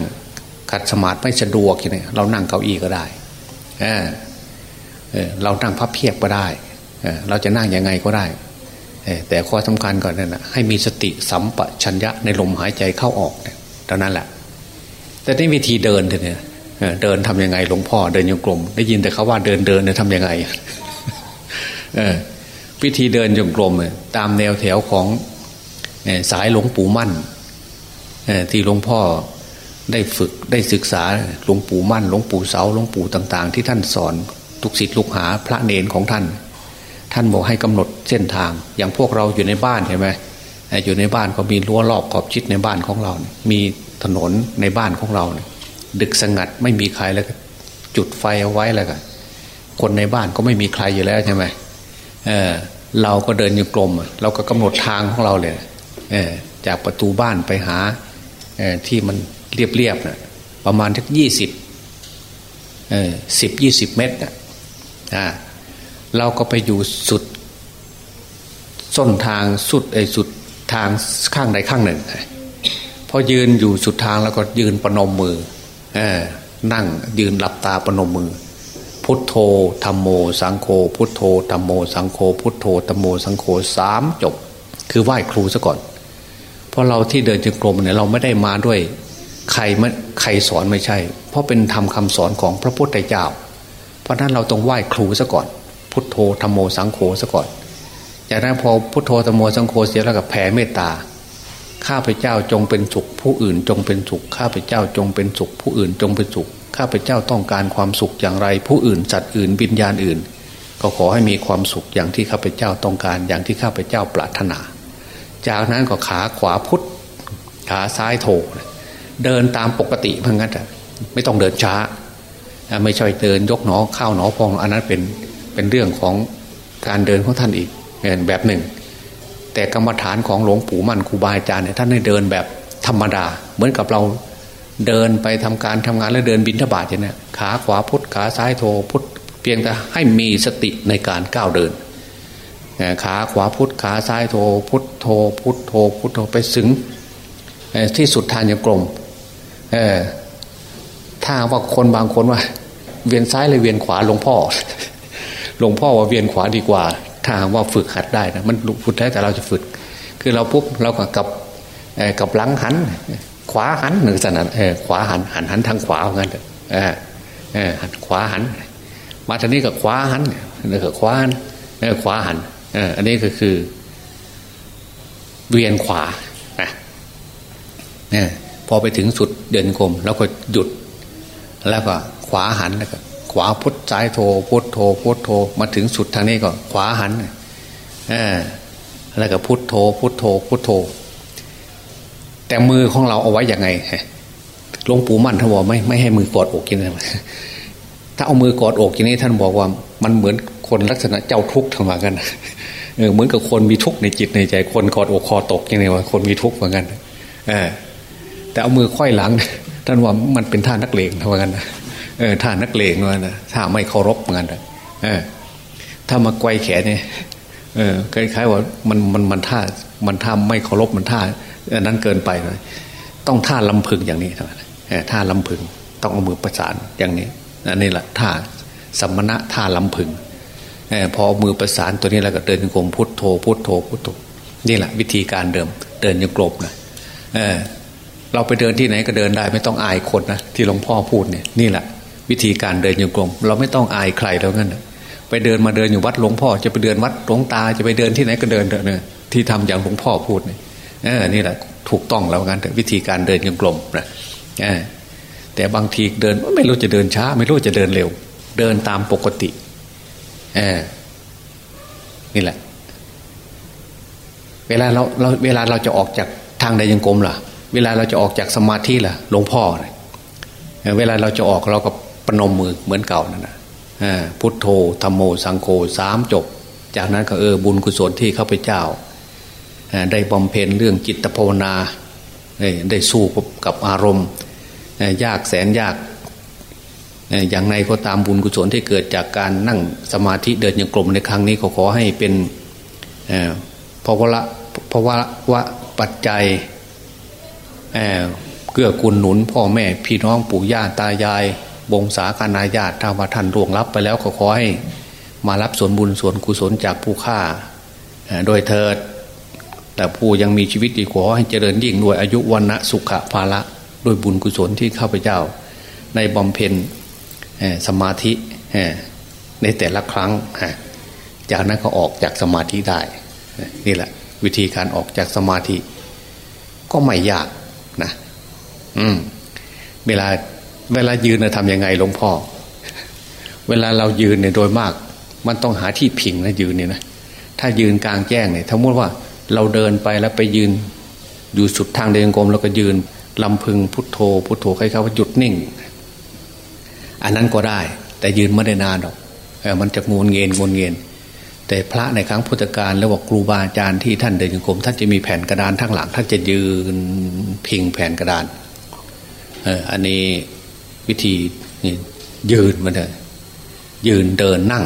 ขัดสมาธิไม่สะดวกอย่างนี้เรานั่งเก้าอี้ก็ได้เออเรานั่งพับเพียบก็ได้เออเราจะนั่งยังไงก็ได้ แต่ข้อสำคัญก่อนนั่นนะให้มีสติสัมปชัญญะในลมหายใจเข้าออกเนี่ยเท่านั้นแหละ แต่นี่วิธีเดินเนี่ยเดินทํำยังไงหลวงพ่อเดินโยกลม ได้ยินแต่เขาว่าเดินเดินเนี่ยทำยังไงวิธีเดินโยกลมตามแนวแถวของ สายหลวงปู่มั่นที่หลวงพ่อได้ฝึกได้ศึกษาหลวงปู่มั่นหลวงปู่เสาหลวงปู่ต่าง ๆ ที่ท่านสอนทุกศิษย์ลูกหาพระเนนของท่าน ท่านบอกให้กำหนดเส้นทาง อย่างพวกเราอยู่ในบ้านเห็นไหมอยู่ในบ้านก็มีรั้วรอบขอบชิดในบ้านของเรา มีถนนในบ้านของเราเนี่ยดึกสงัดไม่มีใครแล้วจุดไฟเอาไว้แล้วกันคนในบ้านก็ไม่มีใครอยู่แล้วใช่ไหมเออเราก็เดินอยู่กลม เราก็กำหนดทางของเราเลย จากประตูบ้านไปหาที่มันเรียบๆนะประมาณทักยี่สิบสิบยี่สิบเมตรนะเราก็ไปอยู่สุดส้นทางสุดไอ้สุดทางข้างใดข้างหนึ่งพอยืนอยู่สุดทางแล้วก็ยืนประนมมือเออนั่งยืนหลับตาประนมมือ พุทโธธรรมโม สังโฆพุทโธธรรมโม สังโฆพุทโธธรรมโมสังโฆสามจบ คือไหว้ครูซะก่อน เพราะเราที่เดินจงกรมเนี่ยเราไม่ได้มาด้วยใครไม่ใครสอนไม่ใช่ เพราะเป็นธรรมคาสอนของพระพุทธเจ้า เพราะนั้นเราต้องไหว้ครูซะก่อน พุทโธธรรมโมสังโฆซะก่อน จากนั้นพอพุทโธธรรมโมสังโฆเสร็จแล้วก็แผ่เมตตาข้าพเจ้าจงเป็นสุข ผู้อื่นจงเป็นสุขข้าพเจ้าจงเป็นสุข ผู้อื่นจงเป็นสุขข้าพเจ้าต้องการความสุขอย่างไร ผู้อื่นสัตว์อื่นวิญญาณอื่น ก็ขอให้มีความสุขอย่างที่ข้าพเจ้าต้องการอย่างที่ข้าพเจ้าปรารถนา จากนั้นก็ขาขวาพุทธขาซ้ายโถเดินตามปกติเพื่อนกันไม่ต้องเดินช้า ไม่ใช่เดินยกหนอข้าวหนอพอง อันนั้นเป็นเป็นเรื่องของการเดินของท่านอีกแบบหนึ่ง แต่กรรมฐานของหลวงปู่มั่นครูบาอาจารย์เนี่ยท่านให้เดินแบบธรรมดา เหมือนกับเราเดินไปทำการทำงานแล้วเดินบินทบาทอย่างนี้ขาขวาพุทธขาซ้ายโทพุทธเพียงแต่ให้มีสติในการก้าวเดิน ขาขวาพุทขาซ้ายโทพุทโทพุทโทพุทโทไปถึงที่สุดทานยังกลมถ้าว่าคนบางคนว่า เวียนซ้ายเลยเวียนขวาหลวงพ่อหลวงพ่อว่าเวียนขวาดีกว่า ถ้าว่าฝึกหัดได้นะมันฝึกได้แต่เราจะฝึก คือเราปุ๊บเราก็กับกับหลังหัน ขวาหันหนึ่งสนันเออขวาหันหันหันทางขวาเหมือนกันเออเออหันขวาหัน มาทางนี้กับขวาหันนี่ก็ขวาหันเออขวาหัน อันนี้ก็คือเวียนขวาเนี่ยพอไปถึงสุดเดินกลม แล้วก็หยุด แล้วก็ขวาหันแล้วก็ขวาพุทซ้ายโทพุทโทพุทโทมาถึงสุดทางนี้ก็ขวาหันเออแล้วก็พุทโทพุทโทพุทโท แต่มือของเราเอาไว้อย่างไงหลวงปู่มั่นท่านบอกไม่ไม่ให้มือกอดอกอย่างนี้ถ้าเอามือกอดอกอย่างนี้ท่านบอกว่ามันเหมือนคนลักษณะเจ้าทุกข์ทำมากัน เหมือนกับคนมีทุกข์ในจิตในใจ คนกอดอกคอตกอย่างนี้ว่าคนมีทุกข์เหมือนกันเออแต่เอามือค่อยหลังท่านว่ามันเป็นท่านักเลงทำมากันเออท่านักเลงว่านะท่าไม่เคารพเหมือนกันเออถ้ามาไกวแขนเนี่ยเออคล้ายๆว่ามันมันมันท่ามันท่าไม่เคารพมันท่าอันนั้นเกินไปเลยต้องท่าลำพึงอย่างนี้เท่านั้นท่าลำพึง ต้องเอามือประสานอย่างนี้อันนี้แหละท่าสมณะท่าลำพึง พอมือประสานตัวนี้แล้วก็เดินโยกมพุทโธพุทโธพุทโธนี่แหละวิธีการเดิม เดินโยกลมนะเเราไปเดินที่ไหนก็เดินได้ ไม่ต้องอายคนนะที่หลวงพ่อพูดเนี่ยนี่แหละ วิธีการเดินโยกลม เราไม่ต้องอายใครแล้วงั้นไปเดินมาเดินอยู่วัดหลวงพ่อ จะไปเดินวัดหลวงตาจะไปเดินที่ไหนก็เดินเถอะเนี่ยที่ทำอย่างหลวงพ่อพูดเนี่ยเออนี่แหละถูกต้องแล้วงั้นแต่วิธีการเดินยังกลมนะเออแต่บางทีเดินไม่รู้จะเดินช้า ไม่รู้จะเดินเร็ว เดินตามปกติ เออนี่แหละ เวลาเราเราเวลาเราจะออกจากทางใดยังกลมล่ะ เวลาเราจะออกจากสมาธิล่ะหลวงพ่อเเวลาเราจะออกเราก็ปนมมือเหมือนเก่านั่นนะพุทโธธรรมโม สังโฆสามจบ จากนั้นก็เออบุญกุศลที่เข้าไปเจ้า ได้บำเพ็ญเรื่องจิตภาวนา ได้สู้กับอารมณ์ ยากแสนยาก อย่างไรก็ตามบุญกุศลที่เกิดจากการนั่งสมาธิเดินอย่างกลมในครั้งนี้ก็ขอให้เป็นเพราะว่าเพราะว่าว่าปัจจัยเกื้อกูลหนุน พ่อแม่พี่น้องปู่ย่าตายายบงสาคานาญาติถ้าว่าท่านร่วงรับไปแล้วก็ขอให้มารับส่วนบุญส่วนกุศลจากผู้ฆ่าโดยเถิด แต่ผู้ยังมีชีวิตอีกขอให้เจริญยิ่งด้วยอายุวันนะสุขภาละด้วยบุญกุศลที่ข้าพเจ้าในบำเพ็ญ สมาธิในแต่ละครั้ง จากนั้นก็ออกจากสมาธิได้ นี่แหละ วิธีการออกจากสมาธิ ก็ไม่ยากนะอืมเวลาเวลายืนนะทำยังไงหลวงพ่อ เวลาเรายืนเนี่ยโดยมาก มันต้องหาที่พิงนะยืนเนี่ยนะถ้ายืนกลางแจ้งเนี่ยถ้าพูดว่าเราเดินไปแล้วไปยืน อยู่สุดทางเดินกรมแล้วก็ยืนลำพึงพุทโธ พุทโธใครเขาว่าหยุดนิ่ง อันนั้นก็ได้ แต่ยืนไม่ได้นานหรอกมันจะงวนเงินงวนเงินแต่พระในครั้งพุทธกาลแล้วว่าครูบาอาจารย์ที่ท่านเดินกรมท่านจะมีแผ่นกระดานทั้งหลังท่านจะยืนพิงแผ่นกระดานเอออันนี้วิธียืนมันเลยยืนเดินนั่ง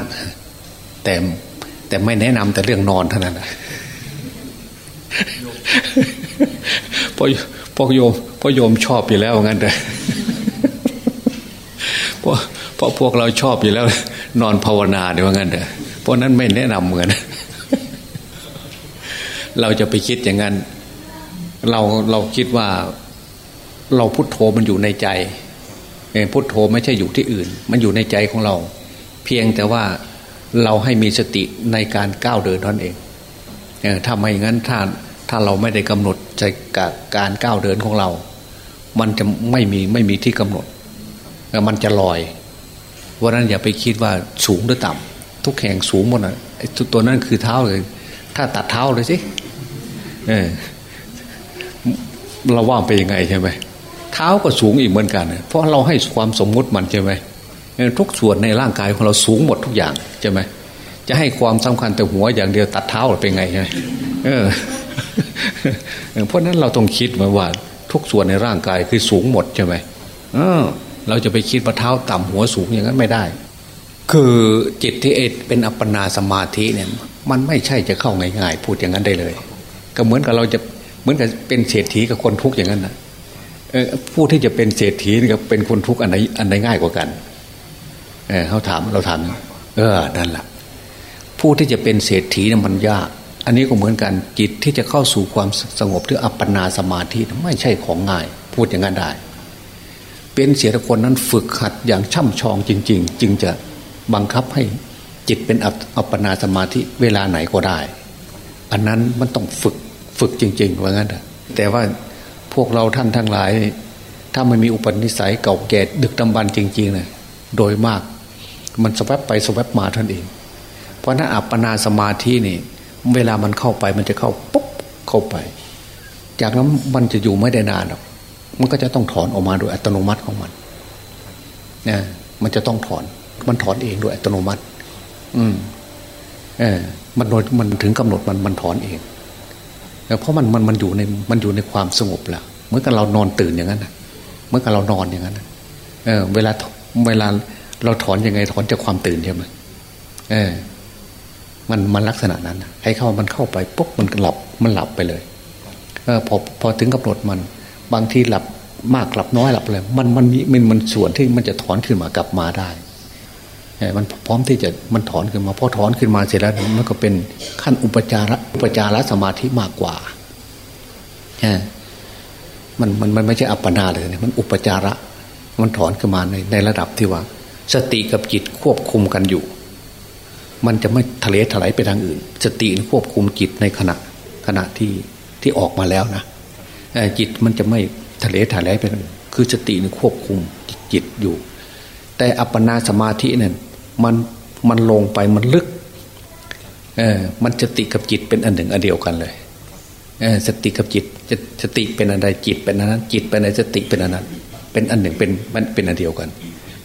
แต่แต่ไม่แนะนำแต่เรื่องนอนเท่านั้นพอพอโยมพอโยมชอบอยู่แล้วงั้นเลย เพราะเพราะพวกเราชอบอยู่แล้ว นอนภาวนาเดี๋ยวงั้นเถอะเพราะนั้นไม่แนะนำเหมือน เราจะไปคิดอย่างนั้น เราเราคิดว่า เราพุทโธมันอยู่ในใจพุทโธไม่ใช่อยู่ที่อื่น มันอยู่ในใจของเรา เพียงแต่ว่าเราให้มีสติในการก้าวเดินนั่นเองถ้าไม่งั้นถ้าถ้าเราไม่ได้กำหนดใจกับการก้าวเดินของเรา มันจะไม่มีไม่มีที่กำหนด มันจะลอยวันนั้นอย่าไปคิดว่าสูงหรือต่ำทุกแห่งสูงหมดนะไอ้ตัวนั้นคือเท้าเลย ถ้าตัดเท้าเลยสิเออเราว่าไปยังไงใช่ไหมเท้าก็สูงอีกเหมือนกันเพราะเราให้ความสมมุติมันใช่ไหมทุกส่วนในร่างกายของเราสูงหมดทุกอย่างใช่ไหมจะให้ความสำคัญแต่หัวอย่างเดียวตัดเท้าเป็นไงใช่ไหมเออเพราะนั้นเราต้องคิดมาว่า ทุกส่วนในร่างกายคือสูงหมดใช่ไหมเออ เราจะไปคิดว่าเท้าต่ำหัวสูงอย่างนั้นไม่ได้ คือจิตที่เอเป็นอัปปนาสมาธิเนี่ย มันไม่ใช่จะเข้าง่ายๆพูดอย่างนั้นได้เลย ก็เหมือนกับเราจะเหมือนกับเป็นเศรษฐีกับคนทุกข์อย่างนั้นนะผู้ที่จะเป็นเศรษฐีกับเป็นคนทุกข์อันไหนอันไหนง่ายกว่ากันเออเขาถามเราถามเออนั่นแหละผู้ที่จะเป็นเศรษฐีนั้นมันยาก อันนี้ก็เหมือนกันจิตที่จะเข้าสู่ความสงบหรืออัปปนาสมาธิไม่ใช่ของง่าย พูดอย่างนั้นได้ เป็นเสียคนนั้นฝึกหัดอย่างช่ำชองจริง ๆ จึงจะบังคับให้จิตเป็นอัปปนาสมาธิเวลาไหนก็ได้ อันนั้นมันต้องฝึกฝึกจริง ๆ ว่างั้นแต่ว่าพวกเราท่านทั้งหลาย ถ้ามันมีอุปนิสัยเก่าแก่ดึกดำบรรจริงๆนะโดยมาก มันสวับไปสวับมาท่านเอง เพราะนั้นอัปปนาสมาธินี่ เวลามันเข้าไปมันจะเข้าปุ๊บเข้าไป จากนั้นมันจะอยู่ไม่ได้นานหรอก มันก็จะต้องถอนออกมาโดยอัตโนมัติของมันนะมันจะต้องถอน มันถอนเองโดยอัตโนมัติ อืม เออ มันโดยมันถึงกำหนดมันมันถอนเองเพราะมันมันมันอยู่ในมันอยู่ในความสงบแล้วเมื่อกับเรานอนตื่นอย่างนั้นะเมื่อกับเรานอนอย่างนั้นเออ เวลาเวลาเราถอนยังไงถอนจากความตื่นใช่ไหมเออ มันมันลักษณะนั้น ให้เข้ามันเข้าไปปุ๊บมันหลับมันหลับไปเลย เออพอพอถึงกำหนดมัน บางทีหลับมากหลับน้อยหลับเลยมันมันมีมันมันส่วนที่มันจะถอนขึ้นมากลับมาได้มันพร้อมที่จะมันถอนขึ้นมาพอถอนขึ้นมาเสร็จแล้วมันก็เป็นขั้นอุปจาระอุปจารสมาธิมากกว่ามันมันมันไม่ใช่อัปปนาเลยมันอุปจาระ มันถอนขึ้นมาในในระดับที่ว่า สติกับจิตควบคุมกันอยู่ มันจะไม่ทะเลถลายไปทางอื่น สติควบคุมจิตในขณะขณะที่ที่ออกมาแล้วนะ จิตมันจะไม่ทะเลถลายไปทางอื่นคือสติควบคุมจิตอยู่ แต่อัปปนาสมาธิเนี่ยมันมันลงไปมันลึกเออมันสติกับจิตเป็นอันหนึ่งอันเดียวกันเลยเออสติกับจิตจะสติเป็นอะไรจิตเป็นอันนั้น จิตเป็นอะไรสติเป็นอันนั้น เป็นอันหนึ่งเป็นมันเป็นอันเดียวกัน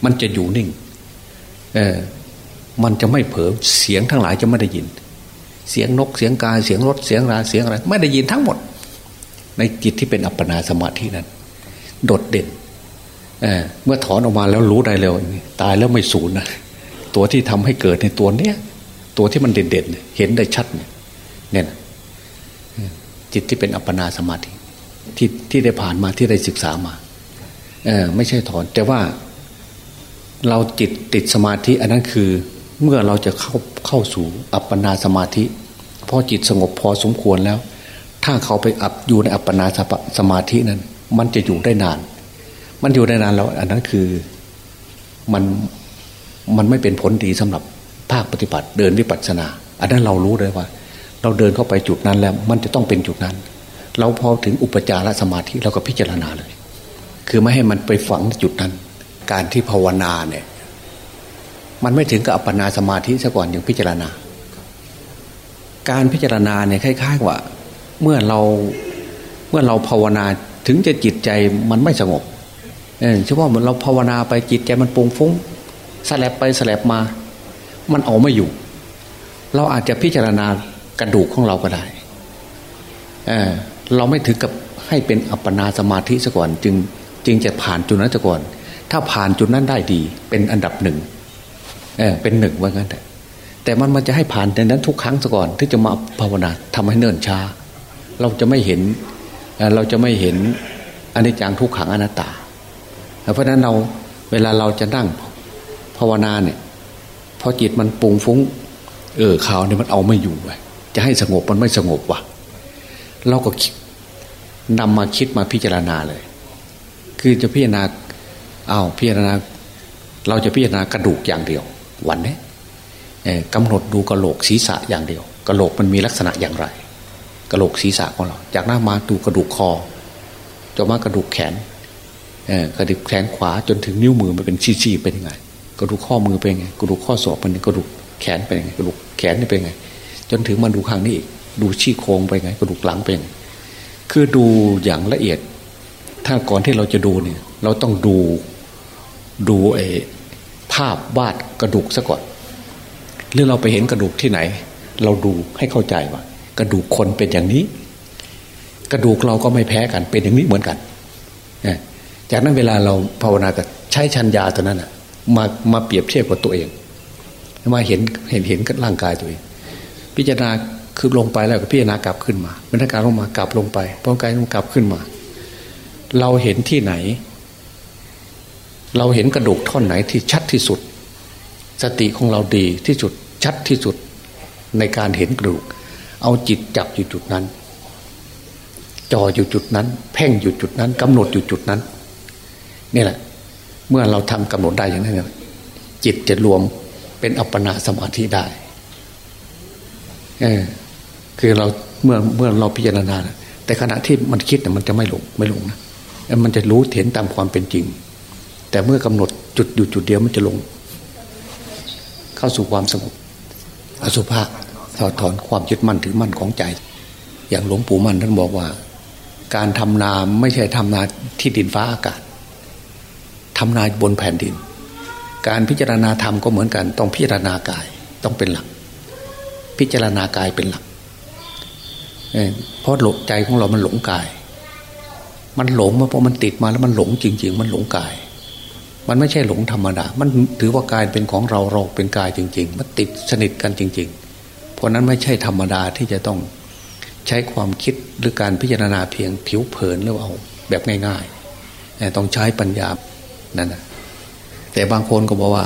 มันจะอยู่นิ่งเออมันจะไม่เผลอเสียงทั้งหลายจะไม่ได้ยิน เสียงนกเสียงกาเสียงรถเสียงราเสียงอะไร ไม่ได้ยินทั้งหมด ในจิตที่เป็นอัปปนาสมาธินั้น โดดเด่นเเมื่อถอนออกมาแล้วรู้ได้เร็วตายแล้วไม่สูญนะตัวที่ทำให้เกิดในตัวเนี้ยตัวที่มันเด่นๆเห็นได้ชัดเนี่ยเนี่ยจิตที่เป็นอัปปนาสมาธิที่ที่ได้ผ่านมาที่ได้ศึกษามาเออไม่ใช่ถอน แต่ว่า เราจิตติดสมาธิ อันนั้นคือเมื่อเราจะเข้าเข้าสู่อัปปนาสมาธิพอจิตสงบพอสมควรแล้ว ถ้าเขาไปอับอยู่ในอัปปนาสมาธินั้น มันจะอยู่ได้นาน มันอยู่ได้นานแล้ว อันนั้นคือมันมันไม่เป็นผลดีสำหรับภาคปฏิบัติ เดินวิปัสสนา อันนั้นเรารู้เลยว่า เราเดินเข้าไปจุดนั้นแล้ว มันจะต้องเป็นจุดนั้น เราพอถึงอุปจารสมาธิเราก็พิจารณาเลย คือไม่ให้มันไปฝังจุดนั้น การที่ภาวนาเนี่ย มันไม่ถึงกับอัปปนาสมาธิซะก่อนอย่างพิจารณา การพิจารณาเนี่ยคล้ายๆว่า เมื่อเราเมื่อเราภาวนาถึงจะจิตใจมันไม่สงบเออเฉพาะเหมือนเราภาวนาไปจิตใจมันปุงฟุ้งสลับไปสลับมา มันเอาไม่อยู่ เราอาจจะพิจารณากระดูกของเราก็ได้เออเราไม่ถึงกับให้เป็นอัปปนาสมาธิซะก่อน จึงจึงจะผ่านจุดนั้นซะก่อน ถ้าผ่านจุดนั้นได้ดี เป็นอันดับหนึ่งเออเป็นหนึ่งว่างั้นแต่แต่มันมันจะให้ผ่านในนั้นทุกครั้งซะก่อนที่จะมาภาวนาทำให้เนิ่นช้า เราจะไม่เห็นเราจะไม่เห็นอนิจจังทุกขังอนัตตา เพราะฉะนั้นเราเวลาเราจะนั่งภาวนาเนี่ยพอจิตมันปุงฟุ้ง เออข่าวเนี่ยมันเอาไม่อยู่ไว้จะให้สงบมันไม่สงบว่ะเราก็นำมาคิดมาพิจารณาเลย คือจะพิจารณาเอาพิจารณา เราจะพิจารณากระดูกอย่างเดียว วันนี้กำหนดดูกระโหลกศีรษะอย่างเดียวกระโหลกมันมีลักษณะอย่างไร กระโหลกศีรษะของเรา จากนั้นมาดูกระดูกคอจนมากระดูกแขนกระดูกแขนขวาจนถึงนิ้วมือมันเป็นชี้ๆเป็นยังไง กระดูกข้อมือเป็นยังไง กระดูกข้อศอกเป็นกระดูกแขนเป็นยังไง กระดูกแขนนี่เป็นยังไง จนถึงมาดูข้างนี้อีกดูชี้โครงไปยังไง กระดูกหลังเป็นไงคือดูอย่างละเอียด ถ้าก่อนที่เราจะดูเนี่ย เราต้องดูดูไอ้ภาพวาดกระดูกซะก่อนหรือเราไปเห็นกระดูกที่ไหน เราดูให้เข้าใจว่า กระดูกคนเป็นอย่างนี้ กระดูกเราก็ไม่แพ้กันเป็นอย่างนี้เหมือนกันจากนั้นเวลาเราภาวนาก็ใช้ชัญญาตัวนั้นอะมามาเปรียบเทียบกับตัวเองมาเห็นเห็นเห็นกับร่างกายตัวเอง พิจารณาคือลงไปแล้วก็พิจารณากลับขึ้นมาบรรยากาศลงมากลับลงไปพอกายลงกลับขึ้นมา เราเห็นที่ไหน เราเห็นกระดูกท่อนไหนที่ชัดที่สุด สติของเราดีที่สุดชัดที่สุดในการเห็นกระดูก เอาจิตจับอยู่จุดนั้นจ่ออยู่จุดนั้น เพ่งอยู่จุดนั้นกำหนดอยู่จุดนั้น นี่แหละ เมื่อเราทำกำหนดได้อย่างนั้นจิตจะรวมเป็นอัปปนาสมาธิได้เออคือเราเมื่อเมื่อเราพิจารณาแต่ขณะที่มันคิดเนี่ยมันจะไม่หลงไม่หลงนะมันจะรู้เห็นตามความเป็นจริง แต่เมื่อกำหนดจุดอยู่จุดเดียวมันจะลง เข้าสู่ความสงบอสุภะ ถอดถอนความยึดมั่นถือมั่นของใจ อย่างหลวงปู่มั่นท่านบอกว่า การทำนาไม่ใช่ทำนาที่ดินฟ้าอากาศทำนาบนแผ่นดิน การพิจารณาธรรมก็เหมือนกัน ต้องพิจารณากายต้องเป็นหลัก พิจารณากายเป็นหลักเพราะหลงใจของเรามันหลงกาย มันหลงมาเพราะมันติดมาแล้วมันหลงจริง ๆ มันหลงกาย มันไม่ใช่หลงธรรมดา มันถือว่ากายเป็นของเราเราเป็นกายจริง ๆ มันติดสนิทกันจริง ๆ ราะนั้นไม่ใช่ธรรมดาที่จะต้องใช้ความคิดหรือการพิจารณาเพียงผิวเผินหรือเอาแบบง่ายๆแต่ต้องใช้ปัญญานั่นนะแต่บางคนก็บอกว่า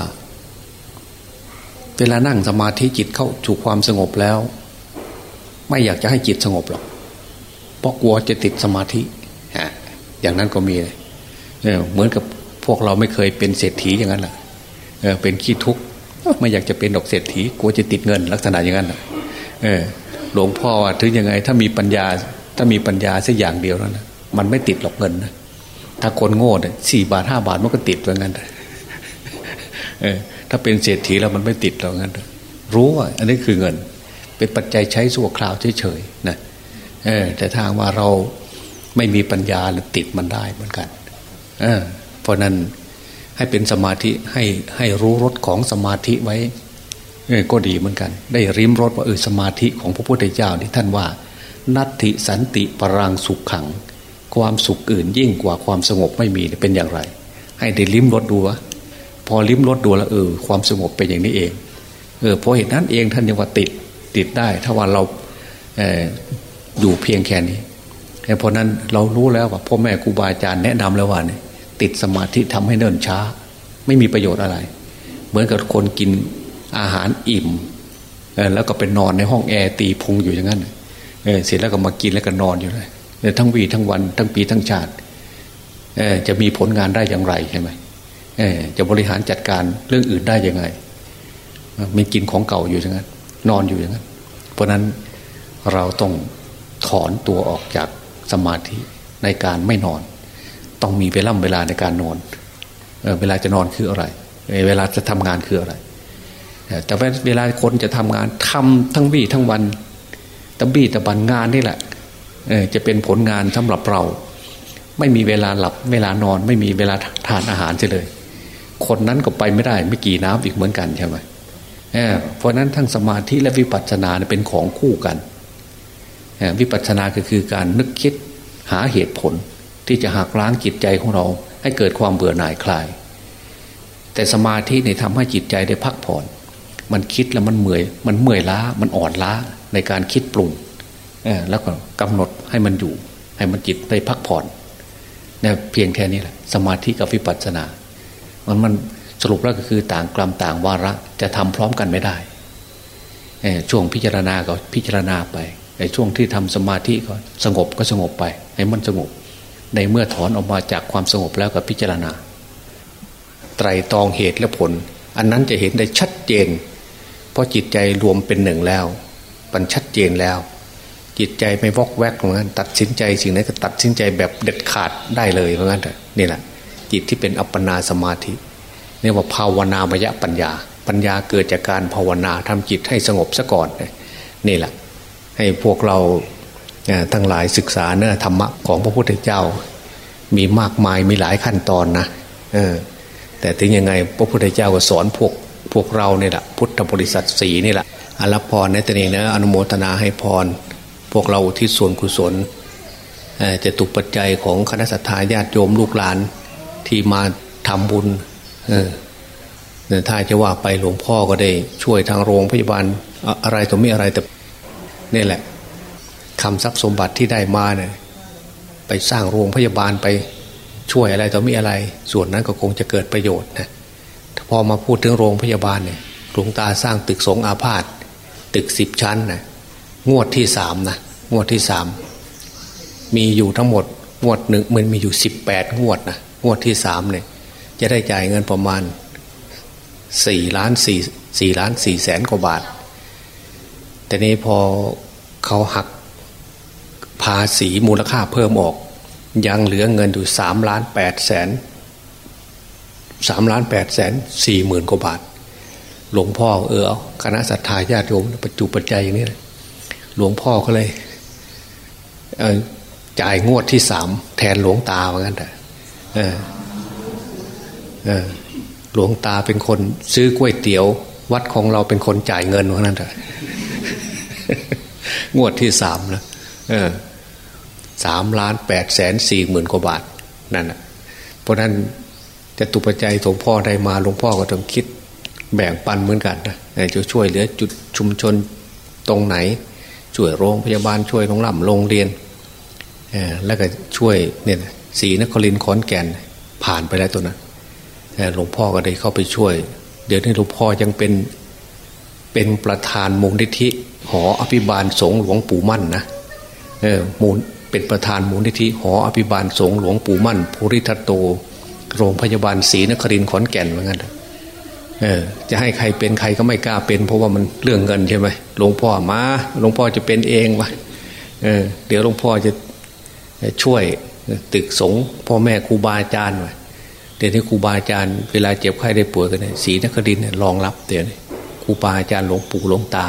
เวลานั่งสมาธิจิตเข้าถูกความสงบแล้ว ไม่อยากจะให้จิตสงบหรอกเพราะกลัวจะติดสมาธิฮะอย่างนั้นก็มีเลยเหมือนกับพวกเราไม่เคยเป็นเศรษฐีอย่างนั้นแหละเป็นขี้ทุกข์ ไม่อยากจะเป็นดอกเศรษฐีกลัวจะติดเงินลักษณะอย่างนั้นเออหลวงพ่อว่าถึงยังไง ถ้ามีปัญญา ถ้ามีปัญญาสักอย่างเดียวแล้วนะมันไม่ติดหรอกเงินนะถ้าคนโง่เนี่ยสี่บาทห้าบาทมันก็ติดเหมือนกันเออถ้าเป็นเศรษฐีแล้วมันไม่ติดหรอกงั้นรู้ว่า อันนี้คือเงิน เป็นปัจจัยใช้สั่วคราวเฉยๆนะเออ แต่ทางว่าเราไม่มีปัญญาติดมันได้เหมือนกัน เออเพราะนั้น ให้เป็นสมาธิให้ให้รู้รสของสมาธิไว้ก็ดีเหมือนกัน ได้ริมรสว่าเออสมาธิของพระพุทธเจ้าที่ท่านว่า นัตติสันติปรังสุขขัง ความสุขอื่นยิ่งกว่าความสงบไม่มีเป็นอย่างไร ให้ได้ลิ้มรสดูวะพอลิ้มรสดูแล้วเออความสงบเป็นอย่างนี้เองเออเพราะเหตุนั้นเองท่านยังว่าติดติดได้ ถ้าว่าเราเอออยู่เพียงแค่นี้เพราะนั้นเรารู้แล้วว่าพ่อแม่ครูบาอาจารย์แนะนำแล้วว่าเนี่ย ติดสมาธิทำให้เนิ่นช้า ไม่มีประโยชน์อะไร เหมือนกับคนกินอาหารอิ่มแล้วก็ไปนอนในห้องแอร์ตีพุงอยู่อย่างนั้นเสร็จแล้วก็มากินแล้วก็นอนอยู่เลยทั้งวีทั้งวัน ทั้งปีทั้งชาติจะมีผลงานได้อย่างไรใช่ไหมจะบริหารจัดการเรื่องอื่นได้ยังไงมันกินของเก่าอยู่อย่างนั้น นอนอยู่อย่างนั้น เพราะนั้นเราต้องถอนตัวออกจากสมาธิในการไม่นอน ต้องมีเวลาเวลาในการนอนเเวลาจะนอนคืออะไร เวลาจะทำงานคืออะไร แต่เวลาคนจะทำงานทำทั้งวี่ทั้งวันตะบี้ตะบันงานนี่แหละจะเป็นผลงานสำหรับเรา ไม่มีเวลาหลับเวลานอน ไม่มีเวลาทานอาหารเลย คนนั้นก็ไปไม่ได้ไม่กี่น้ำอีกเหมือนกันใช่ไหมเพราะนั้นทั้งสมาธิและวิปัสสนาเป็นของคู่กันวิปัสสนาก็คือการนึกคิดหาเหตุผล ที่จะหักล้างจิตใจของเรา ให้เกิดความเบื่อหน่ายคลาย แต่สมาธิเนี่ยทำให้จิตใจได้พักผ่อน มันคิดแล้วมันเมื่อย มันเมื่อยล้า มันอ่อนล้าในการคิดปรุงแล้วก็กำหนดให้มันอยู่ ให้มันจิตได้พักผ่อนเนี่ยเพียงแค่นี้แหละสมาธิกับวิปัสสนา มันมันสรุปแล้วก็คือต่างกลัมต่างวาระจะทำพร้อมกันไม่ได้ช่วงพิจารณาก็พิจารณาไปในช่วงที่ทำสมาธิก็สงบก็สงบไป ให้มันสงบ ในเมื่อถอนออกมาจากความสงบแล้วก็พิจารณา ไตรตองเหตุและผล อันนั้นจะเห็นได้ชัดเจน เพราะจิตใจรวมเป็นหนึ่งแล้วมันชัดเจนแล้ว จิตใจไม่วอกแวกเหมือนกันตัดสินใจสิ่งไหนก็ตัดสินใจแบบเด็ดขาดได้เลยเหมือนกันนี่แหละจิตที่เป็นอัปปนาสมาธิเรียกว่าภาวนามยปัญญา ปัญญาเกิดจากการภาวนาทำจิตให้สงบซะก่อนนี่แหละ ให้พวกเรา ทั้งหลายศึกษาเนื้อธรรมะของพระพุทธเจ้า มีมากมายมีหลายขั้นตอนนะแต่ถึงยังไงพระพุทธเจ้าก็สอนพวกพวกเราเนี่ยแหละพุทธบริษัทสีนี่แหละอรับพรในตนเองนะอนุโมทนาให้พร พวกเราที่ส่วนกุศลจะตุกปัจจัยของคณะสัตยาญาติโยมลูกหลานที่มาทำบุญเออถ้าจะว่าไปหลวงพ่อก็ได้ช่วยทางโรงพยาบาลอะไรตัวไม่อะไรแต่นี่แหละ คำทรัพย์สมบัติที่ได้มาเนี่ยไปสร้างโรงพยาบาลไปช่วยอะไรต่อมีอะไร ส่วนนั้นก็คงจะเกิดประโยชน์นะพอมาพูดถึงโรงพยาบาลเนี่ยหลวงตาสร้างตึกสงอาพาธตึกสิบชั้นนะงวดที่สามนะงวดที่สามมีอยู่ทั้งหมดงวดหนึ่งมันมีอยู่สิบแปดงวดนะงวดที่สามเนี่ยจะได้จ่ายเงินประมาณสี่ล้านสี่สี่ล้านสี่แสนกว่าบาท แต่นี้พอเขาหัก ภาษีมูลค่าเพิ่มออก ยังเหลือเงินอยู่สามล้านแปดแสนสามล้านแปดแสนสี่หมื่นกว่าบาท หลวงพ่อเออคณะศรัทธาญาติโยมปัจจุปัจจัยอย่างนี้เลยหลวงพ่อก็เลยจ่ายงวดที่สามแทนหลวงตาเหมือนกันแต่หลวงตาเป็นคนซื้อก๋วยเตี๋ยว วัดของเราเป็นคนจ่ายเงินเพราะนั้นแต่งวดที่สามนะ สามล้านแปดแสนสี่หมื่นกว่าบาทนั่นแหะเพราะนั้นจะตุปัจจัยหลวงพ่อได้มาหลวงพ่อก็ต้องคิดแบ่งปันเหมือนกันนะจะช่วยเหลือจุดชุมชนตรงไหน ช่วยโรงพยาบาลช่วยโรงล่ำโรงเรียนแล้วก็ช่วยเนี่ยสีนครินขอนแก่นผ่านไปแล้วตัวนั้นหลวงพ่อก็ได้เข้าไปช่วย เดี๋ยวนี้หลวงพ่อยังเป็นเป็นประธานมูลนิธิหออภิบาลสงหลวงปู่มั่นนะ เออมูลเป็นประธานมูลนิธิหออภิบาลสงหลวงปู่มั่นภูริทัตโต โรงพยาบาลศรีนครินทร์ขอนแก่นเหมือนกันเออจะให้ใครเป็นใครก็ไม่กล้าเป็น เพราะว่ามันเรื่องเงินใช่ไหมหลวงพ่อมาหลวงพ่อจะเป็นเองวะเออเดี๋ยวหลวงพ่อจะช่วยตึกสงพ่อแม่ครูบาอาจารย์วะเดี๋ยวนี้ครูบาอาจารย์เวลาเจ็บไข้ได้ป่วยกันเนี่ยศรีนครินทร์รองรับเดี๋ยวนี้ครูบาอาจารย์หลวงปู่หลวงตา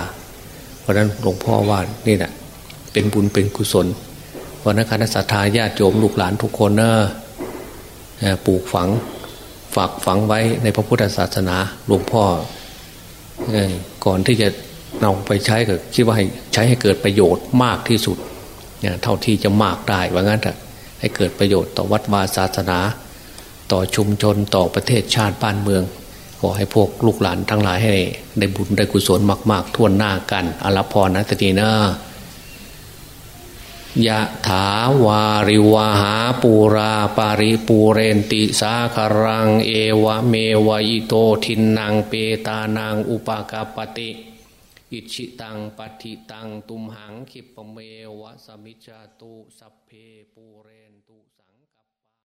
เพราะนั้นหลวงพ่อว่านี่แหละ เป็นบุญเป็นกุศลเพราะนั้นคณะสัตยาญาติโยมลูกหลานทุกคนเนอะปลูกฝังฝากฝังไว้ในพระพุทธศาสนาหลวงพ่อก่อนที่จะนำไปใช้ก็คิดว่าให้ใช้ให้เกิดประโยชน์มากที่สุดเท่าที่จะมากได้ว่างั้นเถอะให้เกิดประโยชน์ต่อวัดวาศาสนา ต่อชุมชนต่อประเทศชาติบ้านเมือง ขอให้พวกลูกหลานทั้งหลายให้ได้บุญได้กุศลมาก ๆ ทั่วหน้ากันอรพรนะตตีนะ ยะถาวาริวาหาปูราปาริปูเรนติสาคารัง เอวะเมวะอิโตทินนางเปตานางอุปกาปติ อิชิตังปฏิตังตุมหังคิปเมวะสมิจาตุสัพเพปูเร